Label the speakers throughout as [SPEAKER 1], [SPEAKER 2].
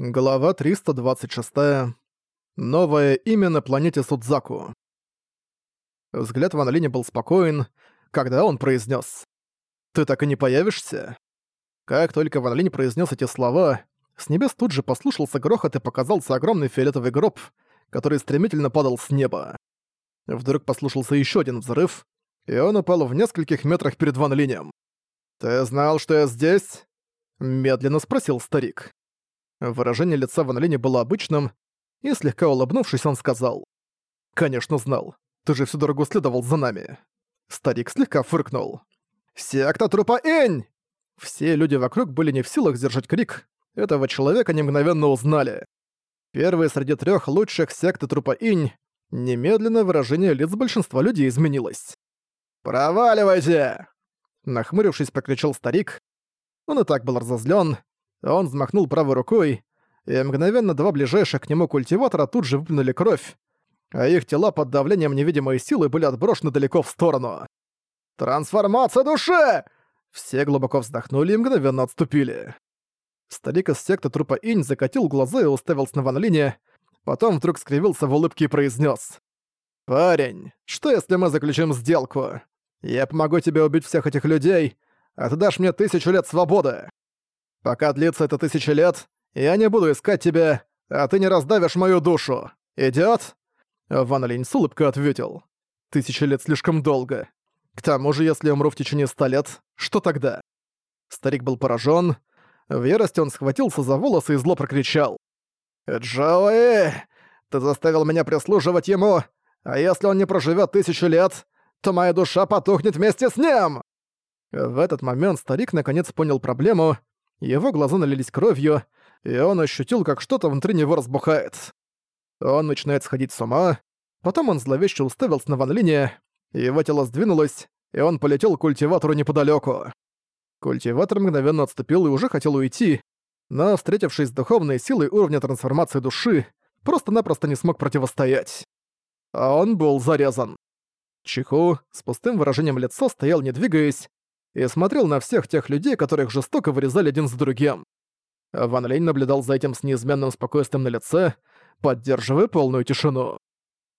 [SPEAKER 1] Глава 326. Новое имя на планете Судзаку. Взгляд Ван Линя был спокоен, когда он произнес: «Ты так и не появишься?» Как только Ван произнес эти слова, с небес тут же послушался грохот и показался огромный фиолетовый гроб, который стремительно падал с неба. Вдруг послушался еще один взрыв, и он упал в нескольких метрах перед Ван Линем. «Ты знал, что я здесь?» — медленно спросил старик. Выражение лица Ван Линя было обычным, и слегка улыбнувшись, он сказал. «Конечно знал. Ты же всю дорогу следовал за нами». Старик слегка фыркнул. «Секта трупа Энь!» Все люди вокруг были не в силах сдержать крик. Этого человека не мгновенно узнали. Первый среди трех лучших секты трупа Инь. Немедленно выражение лиц большинства людей изменилось. «Проваливайте!» Нахмурившись, прокричал старик. Он и так был разозлен, он взмахнул правой рукой, и мгновенно два ближайших к нему культиватора тут же выплюнули кровь, а их тела под давлением невидимой силы были отброшены далеко в сторону. «Трансформация души!» Все глубоко вздохнули и мгновенно отступили. Старик из секты трупа Инь закатил глаза и уставился на Ван Линя, потом вдруг скривился в улыбке и произнес: «Парень, что если мы заключим сделку? Я помогу тебе убить всех этих людей, а ты дашь мне тысячу лет свободы. Пока длится это тысяча лет, я не буду искать тебя, а ты не раздавишь мою душу. Идёт?» Ван Линь с улыбкой ответил. «Тысяча лет слишком долго. К тому же, если умру в течение ста лет, что тогда?» Старик был поражён. В ярости он схватился за волосы и зло прокричал. «Джоуи, ты заставил меня прислуживать ему, а если он не проживёт тысячу лет, то моя душа потухнет вместе с ним!» В этот момент старик наконец понял проблему его глаза налились кровью, и он ощутил, как что-то внутри него разбухает. Он начинает сходить с ума, потом он зловеще уставился на Ван Линя, его тело сдвинулось, и он полетел к культиватору неподалеку. Культиватор мгновенно отступил и уже хотел уйти, но, встретившись с духовной силой уровня трансформации души, просто-напросто не смог противостоять. А он был зарезан. Чиху с пустым выражением лица стоял не двигаясь, и смотрел на всех тех людей, которых жестоко вырезали один за другим. Ван Лень наблюдал за этим с неизменным спокойствием на лице, поддерживая полную тишину.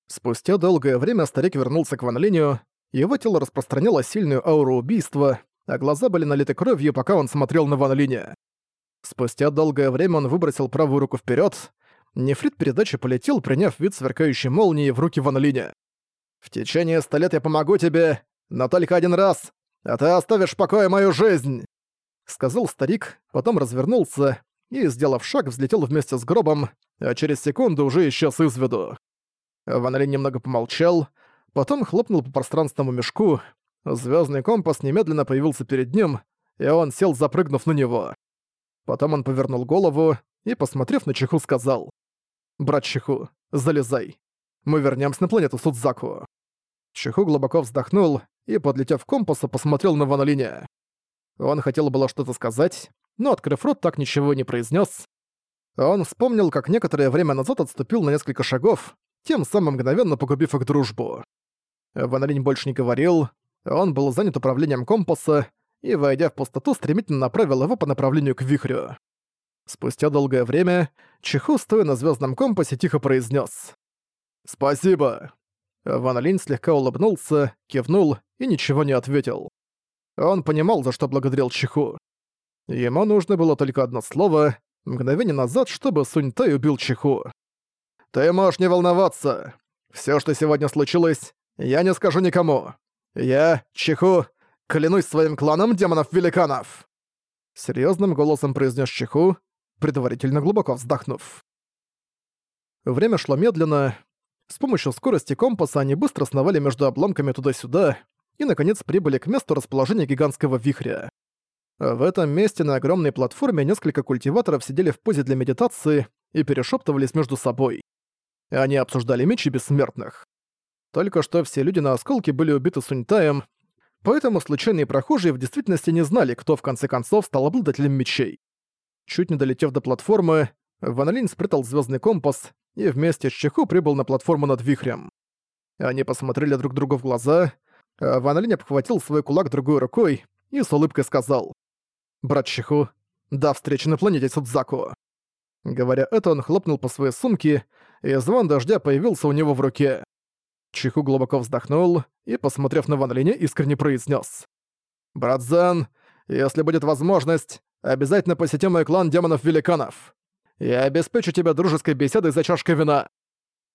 [SPEAKER 1] Спустя долгое время старик вернулся к Ван Линю, его тело распространяло сильную ауру убийства, а глаза были налиты кровью, пока он смотрел на Ван Линя. Спустя долгое время он выбросил правую руку вперед. Нефрит передачи полетел, приняв вид сверкающей молнии в руки Ван Линя. «В течение ста лет я помогу тебе, но только один раз а ты оставишь в покое мою жизнь!» Сказал старик, потом развернулся и, сделав шаг, взлетел вместе с гробом, а через секунду уже исчез из виду. Ван немного помолчал, потом хлопнул по пространственному мешку, звездный компас немедленно появился перед ним, и он сел, запрыгнув на него. Потом он повернул голову и, посмотрев на Чиху, сказал «Брат Чиху, залезай. Мы вернемся на планету Судзаку». Чиху глубоко вздохнул и, подлетев к компасу, посмотрел на Ван Линя. Он хотел было что-то сказать, но, открыв рот, так ничего не произнес. Он вспомнил, как некоторое время назад отступил на несколько шагов, тем самым мгновенно погубив их дружбу. Ван Линь больше не говорил, он был занят управлением компаса и, войдя в пустоту, стремительно направил его по направлению к вихрю. Спустя долгое время Чиху, стоя на звездном компасе, тихо произнес: «Спасибо!» Ван Линь слегка улыбнулся, кивнул и ничего не ответил. Он понимал, за что благодарил Чиху. Ему нужно было только одно слово, мгновение назад, чтобы Сунь Тай убил Чиху. «Ты можешь не волноваться. Все, что сегодня случилось, я не скажу никому. Я, Чиху, клянусь своим кланом демонов-великанов!» Серьезным голосом произнес Чиху, предварительно глубоко вздохнув. Время шло медленно, с помощью скорости компаса они быстро сновали между обломками туда-сюда и, наконец, прибыли к месту расположения гигантского вихря. В этом месте на огромной платформе несколько культиваторов сидели в позе для медитации и перешептывались между собой. Они обсуждали мечи бессмертных. Только что все люди на осколке были убиты Суньтаем, поэтому случайные прохожие в действительности не знали, кто в конце концов стал обладателем мечей. Чуть не долетев до платформы, Ван Линь спрятал звездный компас и вместе с Чиху прибыл на платформу над вихрем. Они посмотрели друг другу в глаза, а Ван Линь обхватил свой кулак другой рукой и с улыбкой сказал «Брат Чиху, до встречи на планете Судзаку». Говоря это, он хлопнул по своей сумке, и звон дождя появился у него в руке. Чиху глубоко вздохнул и, посмотрев на Ван Линя, искренне произнес: «Брат Зен, если будет возможность, обязательно посети мой клан демонов-великанов. Я обеспечу тебя дружеской беседой за чашкой вина».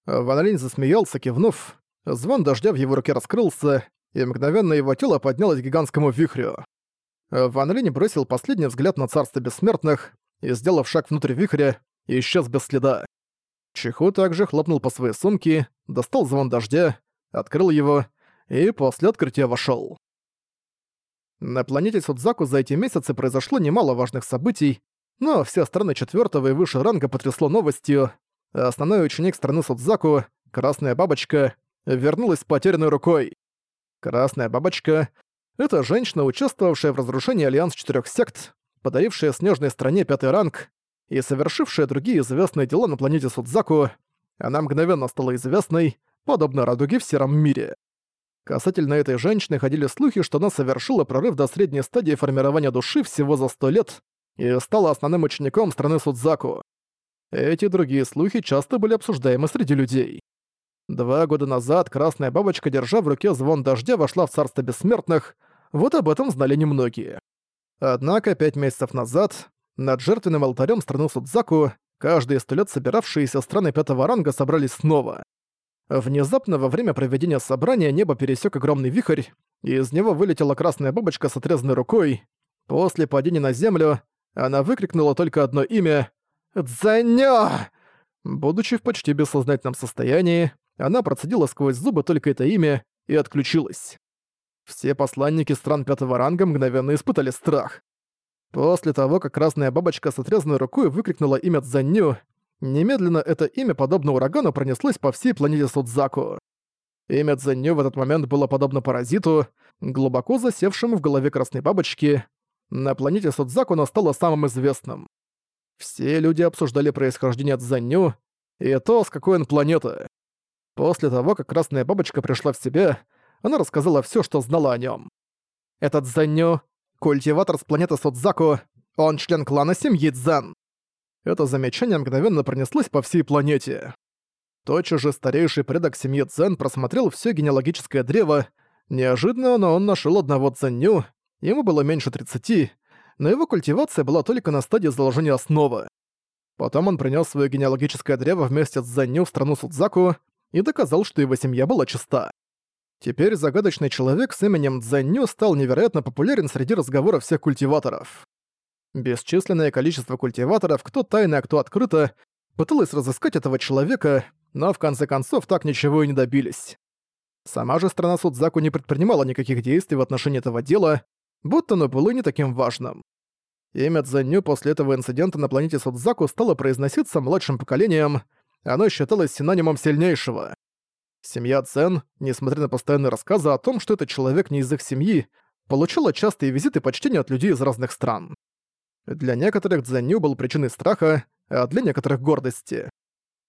[SPEAKER 1] Ван Линь засмеялся, кивнув. Звон дождя в его руке раскрылся, и мгновенно его тело поднялось к гигантскому вихрю. Ван Линь бросил последний взгляд на царство бессмертных и, сделав шаг внутрь вихря, исчез без следа. Чиху также хлопнул по своей сумке, достал звон дождя, открыл его и после открытия вошел. На планете Судзаку за эти месяцы произошло немало важных событий, но все страны четвертого и выше ранга потрясло новостью. Основной ученик страны Судзаку, Красная Бабочка, вернулась с потерянной рукой. Красная Бабочка — это женщина, участвовавшая в разрушении Альянс Четырех Сект, подарившая снежной стране пятый ранг и совершившая другие известные дела на планете Судзаку, она мгновенно стала известной, подобно радуге в сером мире. Касательно этой женщины ходили слухи, что она совершила прорыв до средней стадии формирования души всего за сто лет и стала основным учеником страны Судзаку. Эти другие слухи часто были обсуждаемы среди людей. Два года назад Красная Бабочка, держа в руке звон дождя, вошла в Царство Бессмертных, вот об этом знали немногие. Однако пять месяцев назад над жертвенным алтарем страны Судзаку каждые сто лет собиравшиеся страны пятого ранга собрались снова. Внезапно во время проведения собрания небо пересек огромный вихрь, и из него вылетела красная бабочка с отрезанной рукой. После падения на землю она выкрикнула только одно имя «Дзанё!». Будучи в почти бессознательном состоянии, она процедила сквозь зубы только это имя и отключилась. Все посланники стран пятого ранга мгновенно испытали страх. После того, как красная бабочка с отрезанной рукой выкрикнула имя Дзанью, Немедленно это имя, подобно урагану, пронеслось по всей планете Судзаку. Имя Цзэнью в этот момент было подобно паразиту, глубоко засевшему в голове красной бабочки. На планете Судзаку оно стало самым известным. Все люди обсуждали происхождение Цзэнью и то, с какой он планеты. После того, как красная бабочка пришла в себя, она рассказала все, что знала о нем. Этот Цзэнью — культиватор с планеты Судзаку, он член клана семьи Цзэн. Это замечание мгновенно пронеслось по всей планете. Тотчас же старейший предок семьи Цзэн просмотрел все генеалогическое древо. Неожиданно, но он нашел одного Цзэнью, ему было меньше 30, но его культивация была только на стадии заложения основы. Потом он принес свое генеалогическое древо вместе с Цзэнью в страну Судзаку и доказал, что его семья была чиста. Теперь загадочный человек с именем Цзэнью стал невероятно популярен среди разговоров всех культиваторов. Бесчисленное количество культиваторов, кто тайно, а кто открыто, пыталось разыскать этого человека, но в конце концов так ничего и не добились. Сама же страна Судзаку не предпринимала никаких действий в отношении этого дела, будто оно было не таким важным. Имя Цзэнью после этого инцидента на планете Судзаку стало произноситься младшим поколением, оно считалось синонимом сильнейшего. Семья Цен, несмотря на постоянные рассказы о том, что этот человек не из их семьи, получила частые визиты почтения от людей из разных стран. Для некоторых Цзэнью был причиной страха, а для некоторых — гордости.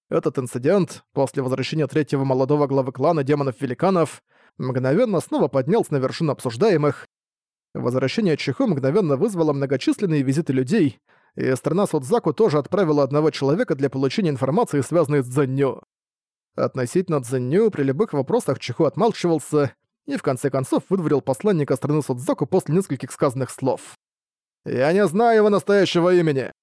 [SPEAKER 1] Этот инцидент, после возвращения третьего молодого главы клана демонов-великанов, мгновенно снова поднялся на вершину обсуждаемых. Возвращение Чиху мгновенно вызвало многочисленные визиты людей, и страна Судзаку тоже отправила одного человека для получения информации, связанной с Цзэнью. Относительно Цзэнью при любых вопросах Чиху отмалчивался и в конце концов выдворил посланника страны Судзаку после нескольких сказанных слов. Я не знаю его настоящего имени.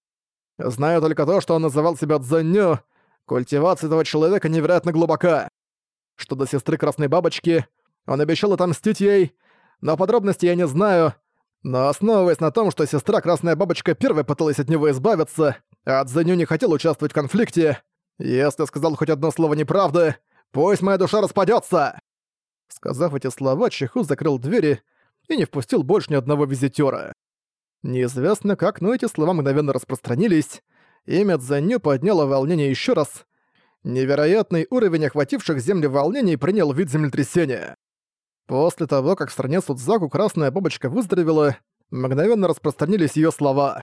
[SPEAKER 1] Знаю только то, что он называл себя Дзэнью. Культивация этого человека невероятно глубока. Что до сестры Красной Бабочки, он обещал отомстить ей, но подробностей я не знаю. Но основываясь на том, что сестра Красная Бабочка первой пыталась от него избавиться, а Дзэнью не хотел участвовать в конфликте, если сказал хоть одно слово неправды, пусть моя душа распадется. Сказав эти слова, Чиху закрыл двери и не впустил больше ни одного визитера. Неизвестно как, но эти слова мгновенно распространились. Имя Цзэнью подняло волнение еще раз. Невероятный уровень охвативших земли волнений принял вид землетрясения. После того, как в стране Судзаку красная бабочка выздоровела, мгновенно распространились ее слова.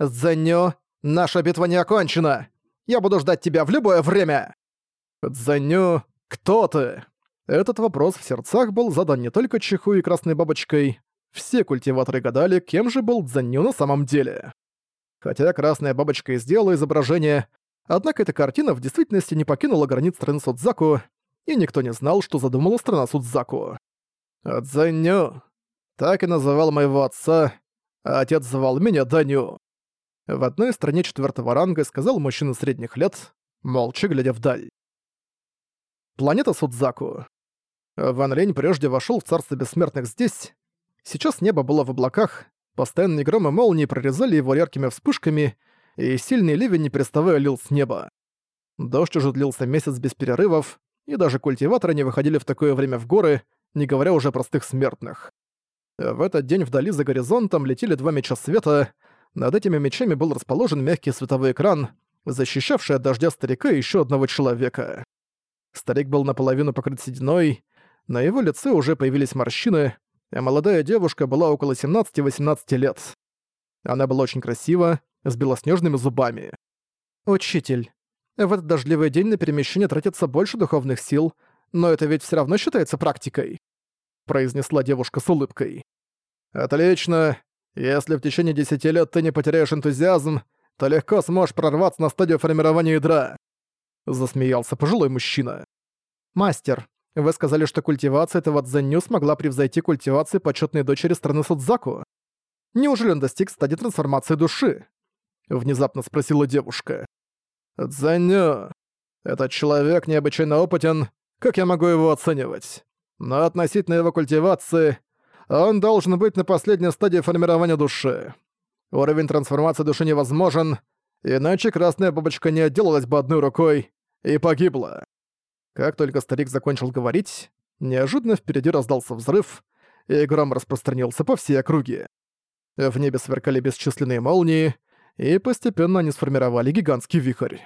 [SPEAKER 1] «Цзэнью, наша битва не окончена! Я буду ждать тебя в любое время!» «Цзэнью, кто ты?» Этот вопрос в сердцах был задан не только Чиху и Красной Бабочкой, все культиваторы гадали, кем же был Дзанью на самом деле. Хотя красная бабочка и сделала изображение, однако эта картина в действительности не покинула границ страны Судзаку, и никто не знал, что задумала страна Судзаку. «Дзэню». Так и называл моего отца, а отец звал меня Даню. В одной стране четвертого ранга сказал мужчина средних лет, молча глядя вдаль. Планета Судзаку. Ван Лень прежде вошел в царство бессмертных здесь. Сейчас небо было в облаках, постоянные громы молнии прорезали его яркими вспышками, и сильный ливень не переставая лил с неба. Дождь уже длился месяц без перерывов, и даже культиваторы не выходили в такое время в горы, не говоря уже о простых смертных. В этот день вдали за горизонтом летели два меча света, над этими мечами был расположен мягкий световой экран, защищавший от дождя старика еще одного человека. Старик был наполовину покрыт сединой, на его лице уже появились морщины, а молодая девушка была около 17-18 лет. Она была очень красива, с белоснежными зубами. «Учитель, в этот дождливый день на перемещение тратится больше духовных сил, но это ведь все равно считается практикой», произнесла девушка с улыбкой. «Отлично. Если в течение десяти лет ты не потеряешь энтузиазм, то легко сможешь прорваться на стадию формирования ядра», засмеялся пожилой мужчина. «Мастер, вы сказали, что культивация этого дзенню смогла превзойти культивации почетной дочери страны Судзаку. Неужели он достиг стадии трансформации души?» Внезапно спросила девушка. «Дзенню. Этот человек необычайно опытен. Как я могу его оценивать? Но относительно его культивации, он должен быть на последней стадии формирования души. Уровень трансформации души невозможен, иначе красная бабочка не отделалась бы одной рукой и погибла. Как только старик закончил говорить, неожиданно впереди раздался взрыв, и гром распространился по всей округе. В небе сверкали бесчисленные молнии, и постепенно они сформировали гигантский вихрь.